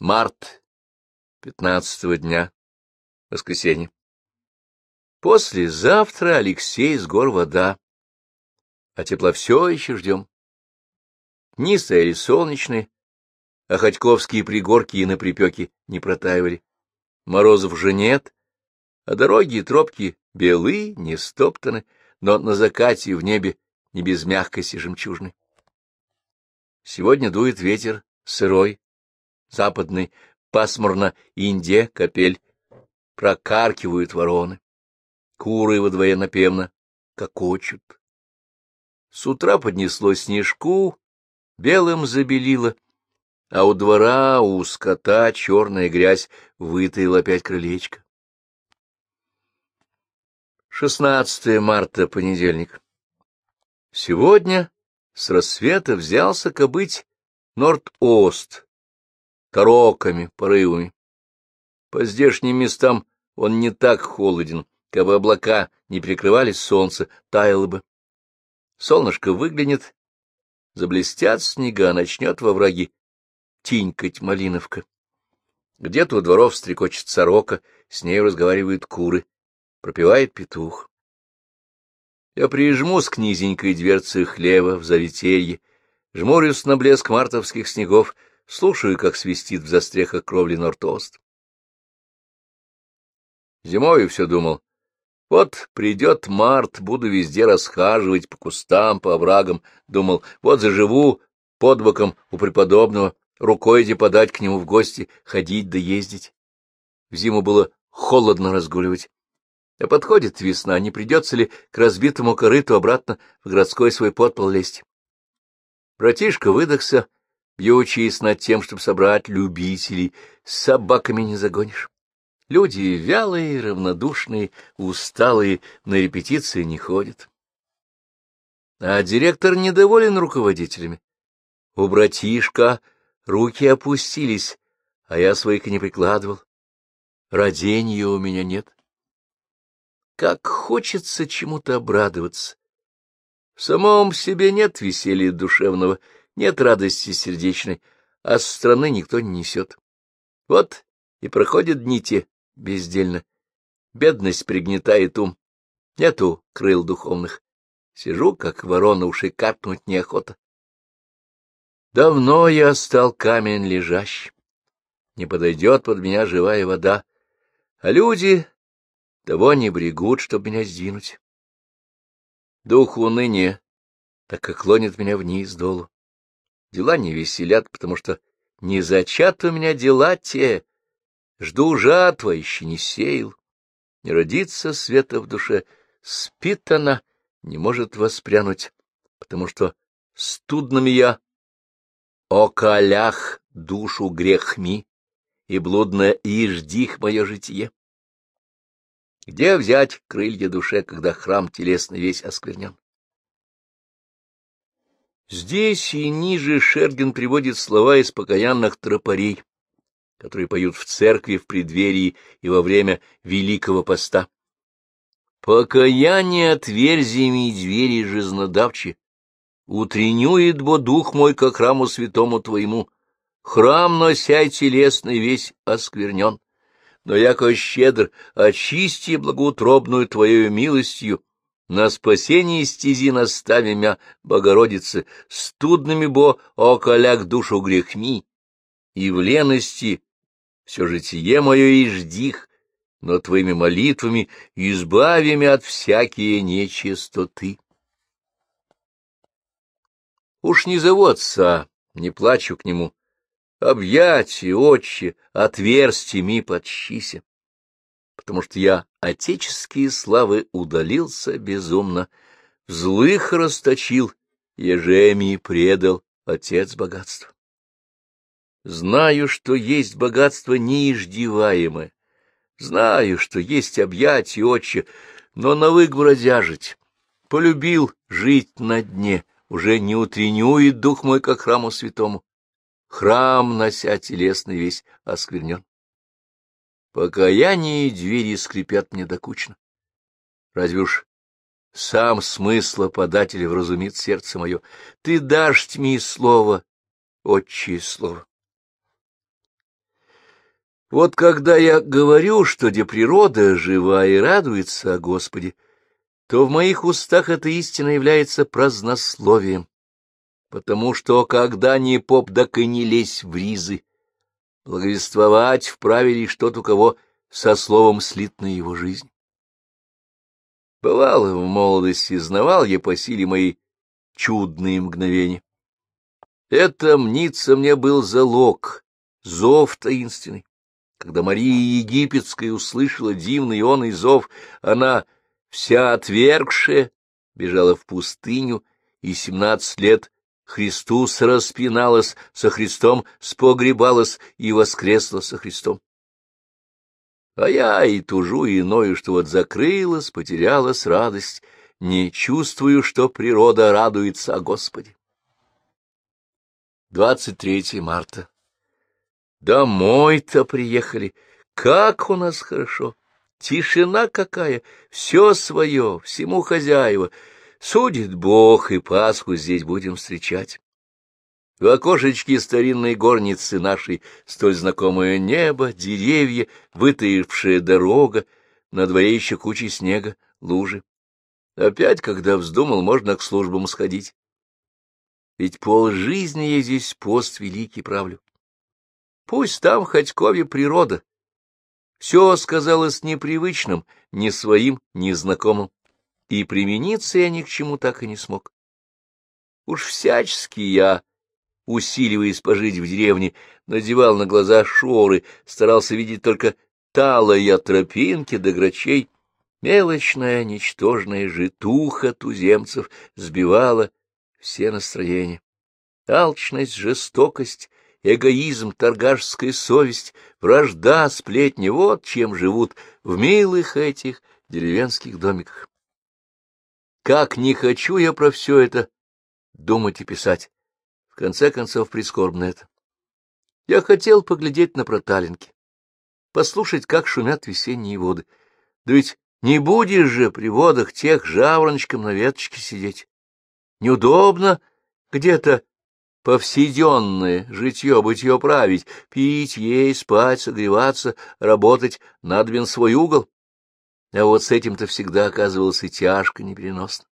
Март пятнадцатого дня, воскресенье. Послезавтра Алексей с гор вода, а тепла все еще ждем. Дни стояли солнечные, а Ходьковские пригорки и на припеки не протаивали. Морозов же нет, а дороги и тропки белы, не стоптаны, но на закате в небе не без мягкости жемчужной. Сегодня дует ветер сырой, западный, пасмурно, Индия, капель, прокаркивают вороны. Куры во дворе напевно кокочут. С утра поднесло снежку, белым забелило, а у двора, у скота черная грязь вытаила опять крылечко. 16 марта, понедельник. Сегодня с рассвета взялся кобыть Норд-Ост, тароками, порывами. По здешним местам он не так холоден, как бы облака не прикрывали солнце, таяло бы. Солнышко выглянет, заблестят снега, начнет во враги тинькать малиновка. Где-то у дворов стрекочет сорока, с ней разговаривают куры, пропевает петух. Я прижмусь к низенькой дверце хлева в завителье, жмурюсь на блеск мартовских снегов, слушаю, как свистит в застрехах кровли Нортост. Зимой все думал, вот придет март, буду везде расхаживать по кустам, по оврагам, думал, вот заживу под боком у преподобного, рукой иди подать к нему в гости, ходить да ездить. В зиму было холодно разгуливать. А подходит весна, не придется ли к разбитому корыту обратно в городской свой подпол лезть? Братишка выдохся, бьючись над тем, чтобы собрать любителей, с собаками не загонишь. Люди вялые, равнодушные, усталые, на репетиции не ходят. А директор недоволен руководителями. У братишка руки опустились, а я своих не прикладывал. Родения у меня нет. Как хочется чему-то обрадоваться. В самом себе нет веселья душевного, нет радости сердечной, а со стороны никто не несет. Вот и проходят дни те бездельно. Бедность пригнетает ум, нету крыл духовных. Сижу, как ворона, уши капнуть неохота. Давно я стал камень лежащий, не подойдет под меня живая вода, а люди того не брегут, чтобы меня сдвинуть. Дух уныния, так как клонит меня вниз долу. Дела не веселят, потому что не зачат у меня дела те. Жду жатва, еще не сеял. Не родится света в душе, спит она, не может воспрянуть, потому что студными я о колях душу грехми, и блудно и мое житие. Где взять крылья душе, когда храм телесный весь осквернен? Здесь и ниже Шерген приводит слова из покаянных тропарей, которые поют в церкви в преддверии и во время Великого Поста. «Покаяние отверзиями и двери жизнодавчи, утренюет бо дух мой ко храму святому твоему, храм носяй телесный весь осквернен но яко щедр, очисти благоутробную Твоею милостью, на спасение стези настави мя, Богородице, студными бо околяк душу грехми, и в лености все житие мое и ждих, но Твоими молитвами избави мя от всякие нечистоты. Уж не зову отца, не плачу к нему, объятия, отче, отверстиями подщися, потому что я отеческие славы удалился безумно, злых расточил, ежеми предал отец богатства. Знаю, что есть богатство неиждеваемое, знаю, что есть объятия, отче, но навык бродяжить, полюбил жить на дне, уже не утренюет дух мой, как храму святому храм, нося телесный весь, осквернен. Покаяние и двери скрипят мне докучно. Разве уж сам смысла подателя вразумит сердце мое? Ты дашь мне слово, отчее слово. Вот когда я говорю, что где природа жива и радуется о Господе, то в моих устах эта истина является празднословием, потому что когда ни поп, так и не лезь в ризы, благовествовать вправе лишь тот, у кого со словом слитна его жизнь. Бывало, в молодости знавал я по силе мои чудные мгновения. Это, мнится мне, был залог, зов таинственный. Когда Мария Египетская услышала дивный он и зов, она, вся отвергшая, бежала в пустыню и семнадцать лет Христус распиналась, со Христом спогребалась и воскресла со Христом. А я и тужу иною, что вот закрылась, потерялась радость, не чувствую, что природа радуется о Господе. 23 марта. Домой-то приехали. Как у нас хорошо! Тишина какая! Все свое, всему хозяева. Судит Бог, и Пасху здесь будем встречать. В окошечке старинной горницы нашей столь знакомое небо, деревья, вытаившая дорога, на дворе еще куча снега, лужи. Опять, когда вздумал, можно к службам сходить. Ведь пол жизни я здесь пост великий правлю. Пусть там в Ходькове природа. Все сказалось непривычным, не своим, незнакомым, и примениться я ни к чему так и не смог. Уж всячески я, усиливаясь пожить в деревне, надевал на глаза шоры, старался видеть только талая тропинки до да грачей. Мелочная, ничтожная житуха туземцев сбивала все настроения. Алчность, жестокость, эгоизм, торгашская совесть, вражда, сплетни — вот чем живут в милых этих деревенских домиках. Как не хочу я про все это думать и писать. В конце концов, прискорбно это. Я хотел поглядеть на проталинки, послушать, как шумят весенние воды. Да ведь не будешь же при водах тех жаворончиком на веточке сидеть. Неудобно где-то повседенное житье-бытье править, пить, есть, спать, согреваться, работать, надобен свой угол. А вот с этим-то всегда оказывалось и тяжко непереносно.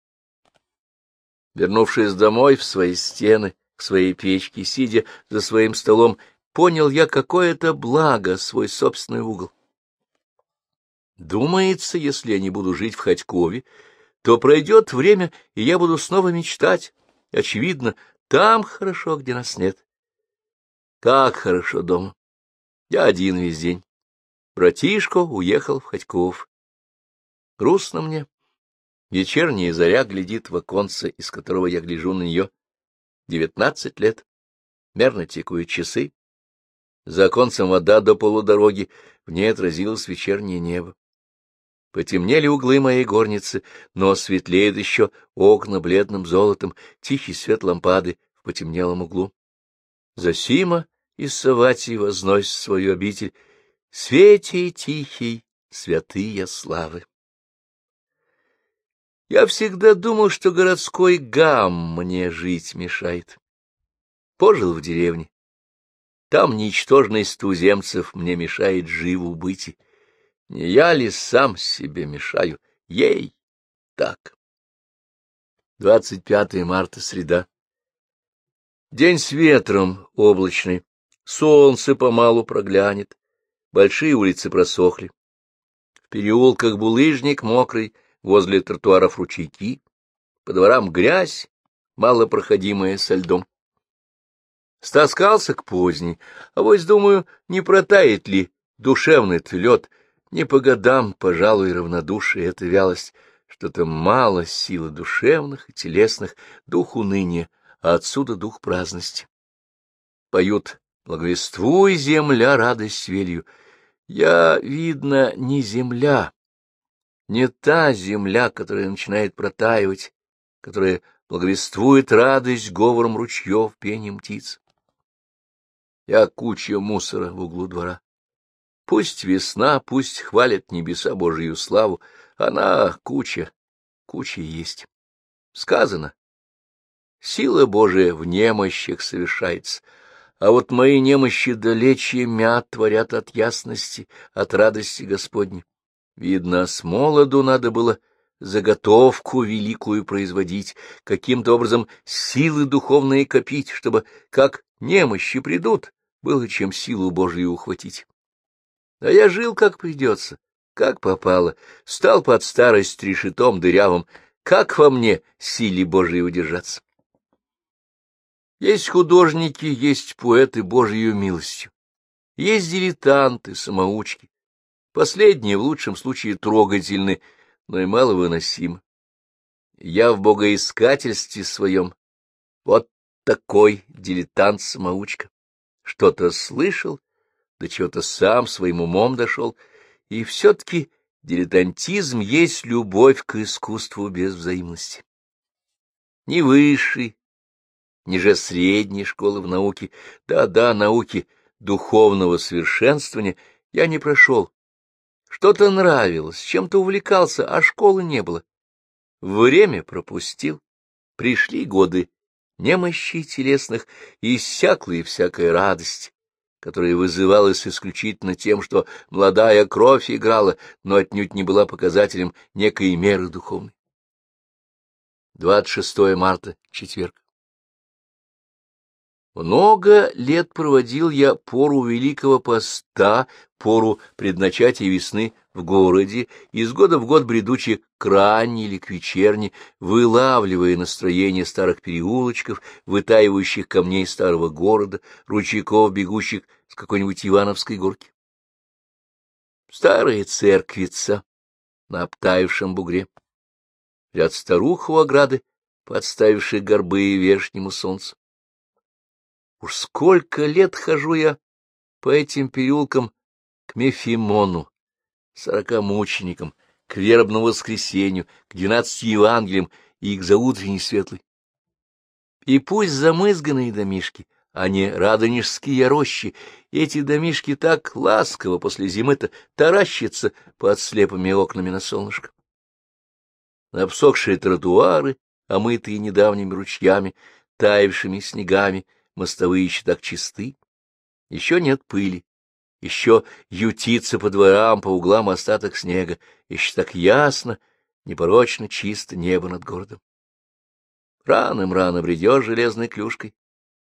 Вернувшись домой в свои стены, к своей печке, сидя за своим столом, понял я, какое это благо свой собственный угол. Думается, если я не буду жить в Ходькове, то пройдет время, и я буду снова мечтать. Очевидно, там хорошо, где нас нет. Как хорошо дома. Я один весь день. Братишка уехал в Ходьков. Грустно мне. Вечерняя заря глядит в оконце, из которого я гляжу на нее. Девятнадцать лет. Мерно текают часы. За оконцем вода до полудороги, в ней отразилось вечернее небо. Потемнели углы моей горницы, но светлеют еще окна бледным золотом, тихий свет лампады в потемнелом углу. Засима из Саватии возносит свою обитель, свете тихий, святые славы. Я всегда думал, что городской гам мне жить мешает. Пожил в деревне. Там ничтожность туземцев мне мешает живу быть. Не я ли сам себе мешаю? Ей так. 25 марта, среда. День с ветром облачный. Солнце помалу проглянет. Большие улицы просохли. В переулках булыжник мокрый, возле тротуаров ручейки, по дворам грязь, малопроходимая со льдом. Стаскался к поздней, а вот, думаю, не протает ли душевный-то лед, не по годам, пожалуй, равнодушие — это вялость, что-то мало силы душевных и телесных, дух уныния, а отсюда дух праздности. Поют «Благовествуй, земля, радость велью». Я, видно, не земля, не та земля, которая начинает протаивать, которая благовествует радость говором ручьев, пением птиц. Я куча мусора в углу двора. Пусть весна, пусть хвалят небеса Божию славу, она куча, куча есть. Сказано, сила Божия в немощах совершается, а вот мои немощи далече мят творят от ясности, от радости Господней. Видно, с молоду надо было заготовку великую производить, каким-то образом силы духовные копить, чтобы, как немощи придут, было чем силу Божию ухватить. А я жил, как придется, как попало, стал под старость решетом дырявым, как во мне силе Божией удержаться. Есть художники, есть поэты Божьей милостью, есть дилетанты, самоучки. Последние в лучшем случае трогательны, но и маловыносимы. Я в богоискательстве своем вот такой дилетант-самоучка. Что-то слышал, до чего-то сам своим умом дошел, и все-таки дилетантизм есть любовь к искусству без взаимности. Ни высшей, ни же средней школы в науке, да-да, науки духовного совершенствования я не прошел. Что-то нравилось, чем-то увлекался, а школы не было. Время пропустил. Пришли годы немощи телесных, иссякла и всякая радость, которая вызывалась исключительно тем, что молодая кровь играла, но отнюдь не была показателем некой меры духовной. 26 марта, четверг. Много лет проводил я пору Великого Поста, пору предначатия весны в городе, из года в год бредучи к ранней или к вечерне, вылавливая настроение старых переулочков, вытаивающих камней старого города, ручейков, бегущих с какой-нибудь Ивановской горки. Старая церквица на обтаившем бугре, ряд старух у ограды, подставивших горбы вешнему солнцу. Уж сколько лет хожу я по этим переулкам к Мефимону, сорокамученикам, к вербному воскресенью, к двенадцати Евангелиям и к заутренней светлой. И пусть замызганные домишки, а не радонежские рощи, эти домишки так ласково после зимы-то таращатся под слепыми окнами на солнышко. Обсохшие тротуары, омытые недавними ручьями, таявшими снегами, мостовые еще так чисты, еще нет пыли, еще ютится по дворам, по углам остаток снега, еще так ясно, непорочно чисто небо над городом. Рано-рано бредешь железной клюшкой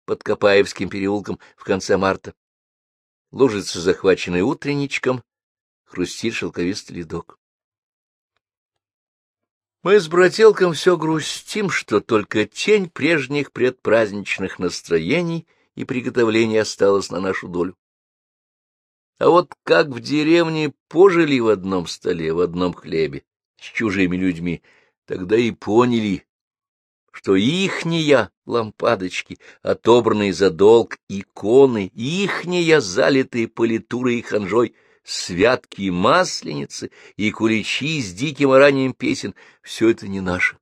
под Копаевским переулком в конце марта. Лужица, захваченная утренничком, хрустит шелковистый ледок. Мы с брателком все грустим, что только тень прежних предпраздничных настроений и приготовлений осталась на нашу долю. А вот как в деревне пожили в одном столе, в одном хлебе, с чужими людьми, тогда и поняли, что ихняя лампадочки, отобранные за долг иконы, ихняя залитые политурой и ханжой — святки и масленицы, и куличи с диким оранием песен — все это не наше.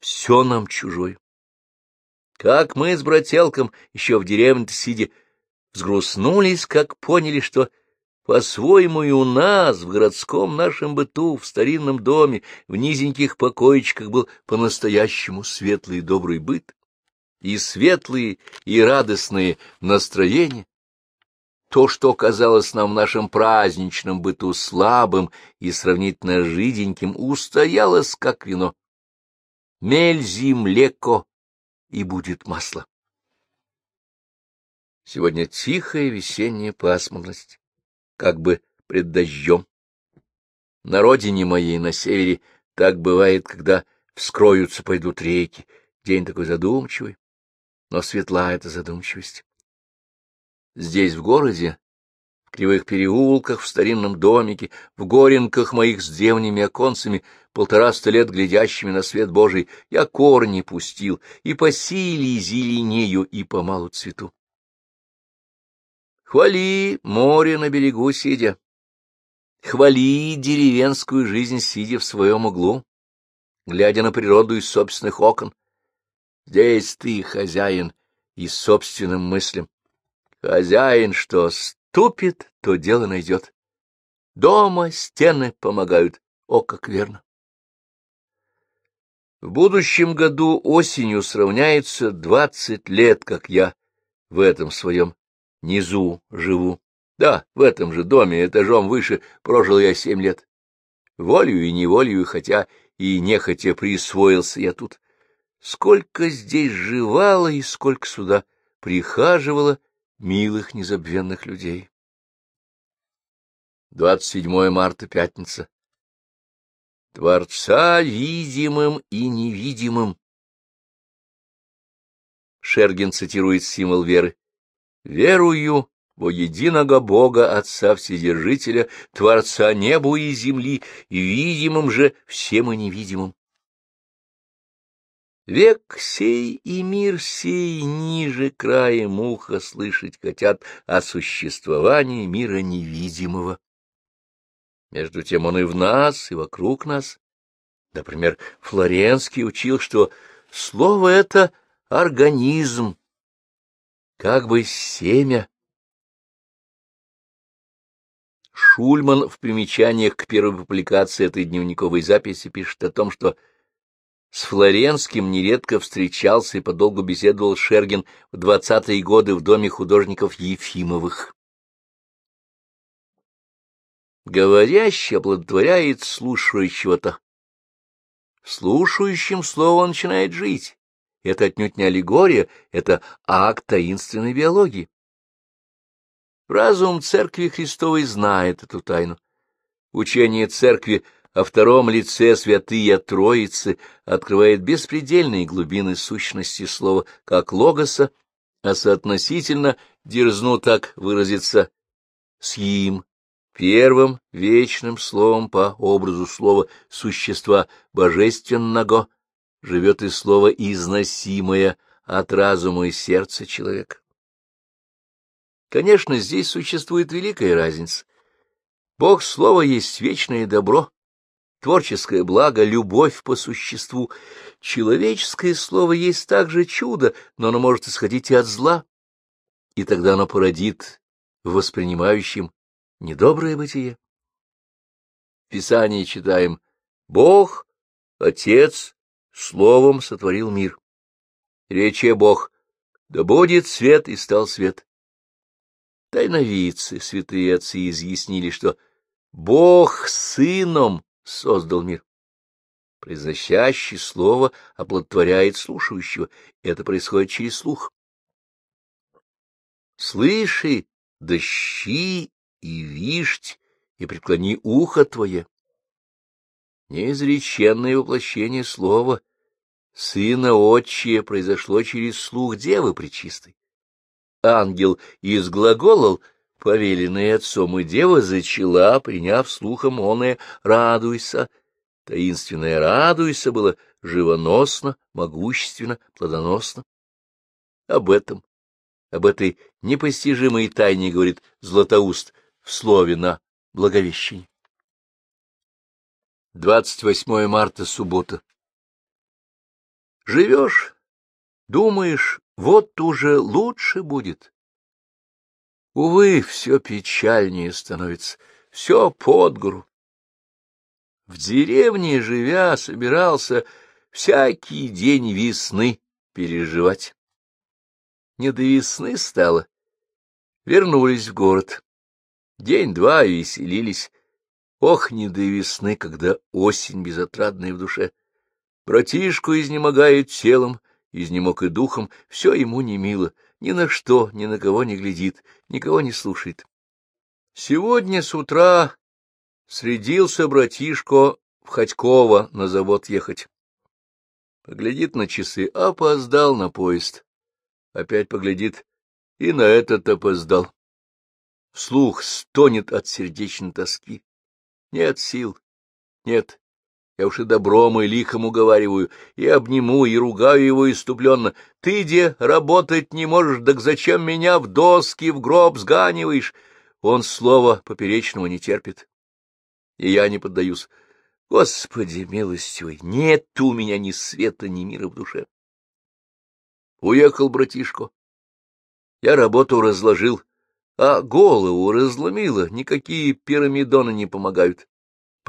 Все нам чужое. Как мы с брателком еще в деревне-то сидя взгрустнулись, как поняли, что по-своему и у нас, в городском нашем быту, в старинном доме, в низеньких покоечках был по-настоящему светлый и добрый быт, и светлые, и радостные настроения, то, что казалось нам в нашем праздничном быту слабым и сравнительно жиденьким, устоялось, как вино. Мельзи млеко, и будет масло. Сегодня тихая весенняя пасмурность, как бы пред дождем. На родине моей, на севере, так бывает, когда вскроются, пойдут реки. День такой задумчивый, но светла эта задумчивость. Здесь, в городе, в кривых переулках, в старинном домике, в горенках моих с древними оконцами, полтораста лет глядящими на свет Божий, я корни пустил, и по силе зеленею, и помалу цвету. Хвали море на берегу сидя, хвали деревенскую жизнь, сидя в своем углу, глядя на природу из собственных окон. Здесь ты хозяин и собственным мыслям, Хозяин что ступит, то дело найдет. Дома стены помогают, о, как верно. В будущем году осенью сравняется двадцать лет, как я в этом своем низу живу. Да, в этом же доме, этажом выше, прожил я семь лет. Волею и неволею, хотя и нехотя присвоился я тут. Сколько здесь живало и сколько сюда прихаживало милых незабвенных людей. 27 марта, пятница. Творца видимым и невидимым. Шергин цитирует символ веры. «Верую во единого Бога, Отца Вседержителя, Творца небу и земли, видимым же всем и невидимым». Век сей и мир сей ниже края муха слышать хотят о существовании мира невидимого. Между тем он и в нас, и вокруг нас. Например, Флоренский учил, что слово — это организм, как бы семя. Шульман в примечаниях к первой публикации этой дневниковой записи пишет о том, что с Флоренским нередко встречался и подолгу беседовал Шергин в двадцатые годы в доме художников Ефимовых. Говорящий оплодотворяет слушающего-то. Слушающим слово начинает жить. Это отнюдь не аллегория, это акт таинственной биологии. Разум Церкви Христовой знает эту тайну. Учение Церкви о втором лице Святые Троицы открывает беспредельные глубины сущности слова как логоса, а соотносительно дерзну так выразиться с им, первым вечным словом по образу слова существа божественного, живет и слово износимое от разума и сердца человека. Конечно, здесь существует великая разница. Бог Слово есть вечное добро, творческое благо, любовь по существу. Человеческое слово есть также чудо, но оно может исходить и от зла, и тогда оно породит в воспринимающем недоброе бытие. В Писании читаем «Бог, Отец, Словом сотворил мир». Рече Бог «Да будет свет, и стал свет». Тайновидцы, святые отцы, изъяснили, что Бог Сыном создал мир. Произносящий слово оплодотворяет слушающего, это происходит через слух. Слыши, дощи и вишть, и преклони ухо твое. Неизреченное воплощение слова Сына Отчия произошло через слух Девы Пречистой. Ангел изглаголал, повеленный отцом, и дева зачала, приняв слухом оное «радуйся». Таинственное «радуйся» было живоносно, могущественно, плодоносно. Об этом, об этой непостижимой тайне говорит Златоуст в слове на Благовещении. 28 марта, суббота. Живешь, думаешь, вот уже лучше будет. Увы, все печальнее становится, все под гору. В деревне, живя, собирался всякий день весны переживать. Не до весны стало. Вернулись в город. День-два веселились. Ох, не до весны, когда осень безотрадная в душе. Братишку изнемогает телом, изнемог и духом, все ему не мило, ни на что, ни на кого не глядит, никого не слушает. Сегодня с утра средился братишко в Ходькова на завод ехать. Поглядит на часы, опоздал на поезд. Опять поглядит, и на этот опоздал. Слух стонет от сердечной тоски. Нет сил, нет, я уж и добром, и лихом уговариваю, и обниму, и ругаю его иступленно. Ты, где работать не можешь, так зачем меня в доски, в гроб сганиваешь? Он слова поперечного не терпит. И я не поддаюсь. Господи, милостивый, нет у меня ни света, ни мира в душе. Уехал братишко. Я работу разложил, а голову разломило, никакие пирамидоны не помогают.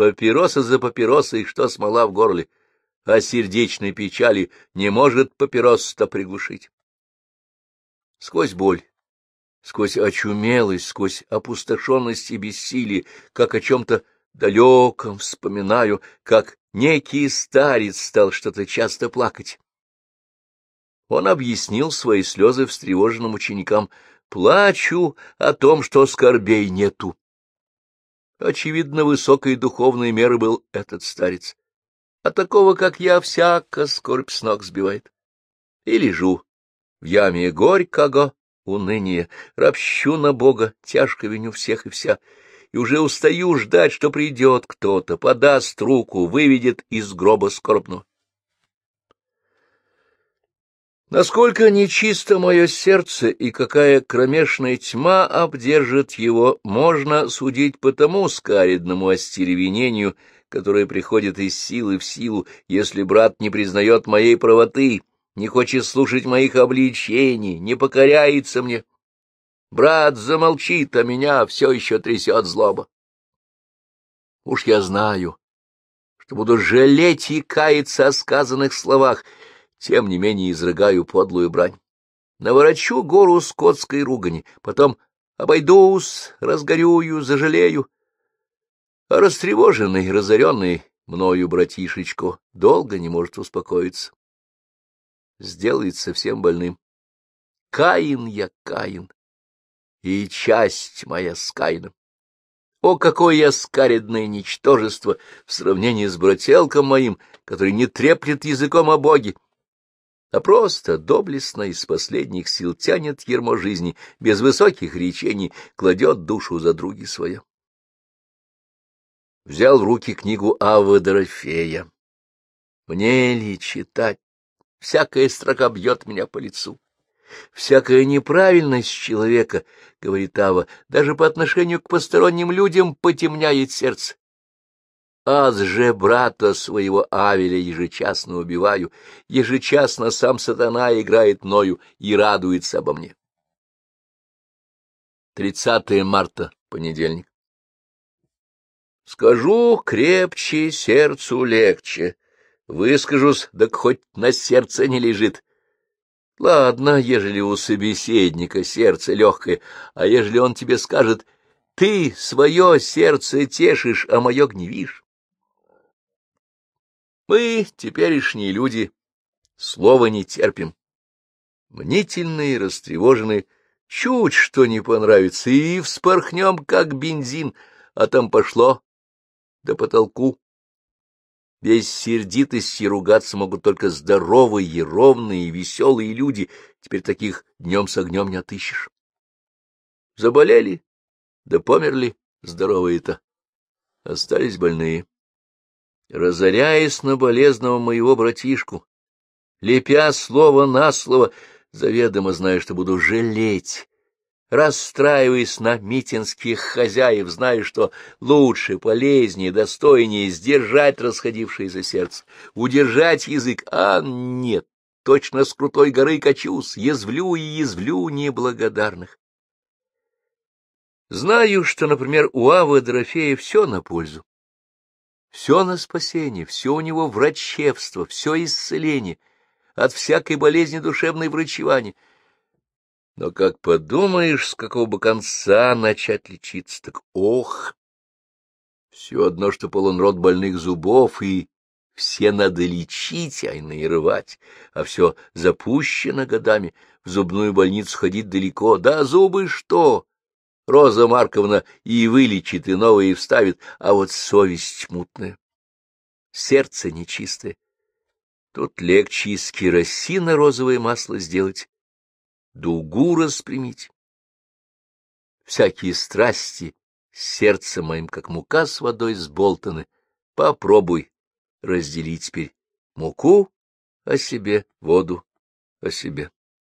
Папироса за папиросой, что смола в горле, а сердечной печали не может папирос-то приглушить. сквозь боль, сквозь очумелость, сквозь опустошенность и бессилие, как о чем-то далеком вспоминаю, как некий старец стал что-то часто плакать. Он объяснил свои слезы встревоженным ученикам. «Плачу о том, что скорбей нету». Очевидно, высокой духовной меры был этот старец. А такого, как я, всяко скорбь с ног сбивает. И лежу в яме горького уныния, ропщу на Бога, тяжко виню всех и вся, и уже устаю ждать, что придет кто-то, подаст руку, выведет из гроба скорбного. Насколько нечисто мое сердце и какая кромешная тьма обдержит его, можно судить по тому скаридному остеревенению, которое приходит из силы в силу, если брат не признает моей правоты, не хочет слушать моих обличений, не покоряется мне. Брат замолчит, а меня все еще трясет злоба. Уж я знаю, что буду жалеть и каяться о сказанных словах, тем не менее изрыгаю подлую брань. Наворочу гору скотской ругани, потом обойдусь, разгорюю, зажалею. А растревоженный, разоренный мною братишечку долго не может успокоиться. Сделает совсем больным. Каин я, Каин, и часть моя с Каином. О, какое я скаредное ничтожество в сравнении с брателком моим, который не треплет языком о Боге, а просто доблестно из последних сил тянет ермо жизни, без высоких речений кладет душу за други свое. Взял в руки книгу Авы Дорофея. Мне ли читать? Всякая строка бьет меня по лицу. Всякая неправильность человека, — говорит Ава, — даже по отношению к посторонним людям потемняет сердце. Аз же брата своего Авеля ежечасно убиваю, ежечасно сам сатана играет мною и радуется обо мне. 30 марта, понедельник. Скажу крепче, сердцу легче. Выскажусь, да хоть на сердце не лежит. Ладно, ежели у собеседника сердце легкое, а ежели он тебе скажет, ты свое сердце тешишь, а мое гневишь. Мы, теперешние люди, слова не терпим. Мнительные, растревоженные, чуть что не понравится, и вспорхнем, как бензин, а там пошло до потолку. Без сердитости ругаться могут только здоровые, ровные, веселые люди, теперь таких днем с огнем не отыщешь. Заболели, да померли здоровые-то, остались больные разоряясь на болезного моего братишку, лепя слово на слово, заведомо зная, что буду жалеть, расстраиваясь на митинских хозяев, зная, что лучше, полезнее, достойнее сдержать расходившееся сердце, удержать язык, а нет, точно с крутой горы качусь, язвлю и язвлю неблагодарных. Знаю, что, например, у Авы Дорофея все на пользу. Все на спасение, все у него врачевство, все исцеление, от всякой болезни душевной врачевания. Но как подумаешь, с какого бы конца начать лечиться, так ох! Все одно, что полон рот больных зубов, и все надо лечить, а иные рвать, а все запущено годами, в зубную больницу ходить далеко. Да зубы что? Роза Марковна и вылечит, и новые вставит, а вот совесть мутная, сердце нечистое. Тут легче из керосина розовое масло сделать, дугу распрямить. Всякие страсти сердцем моим, как мука с водой сболтаны. Попробуй разделить теперь муку о себе, воду о себе.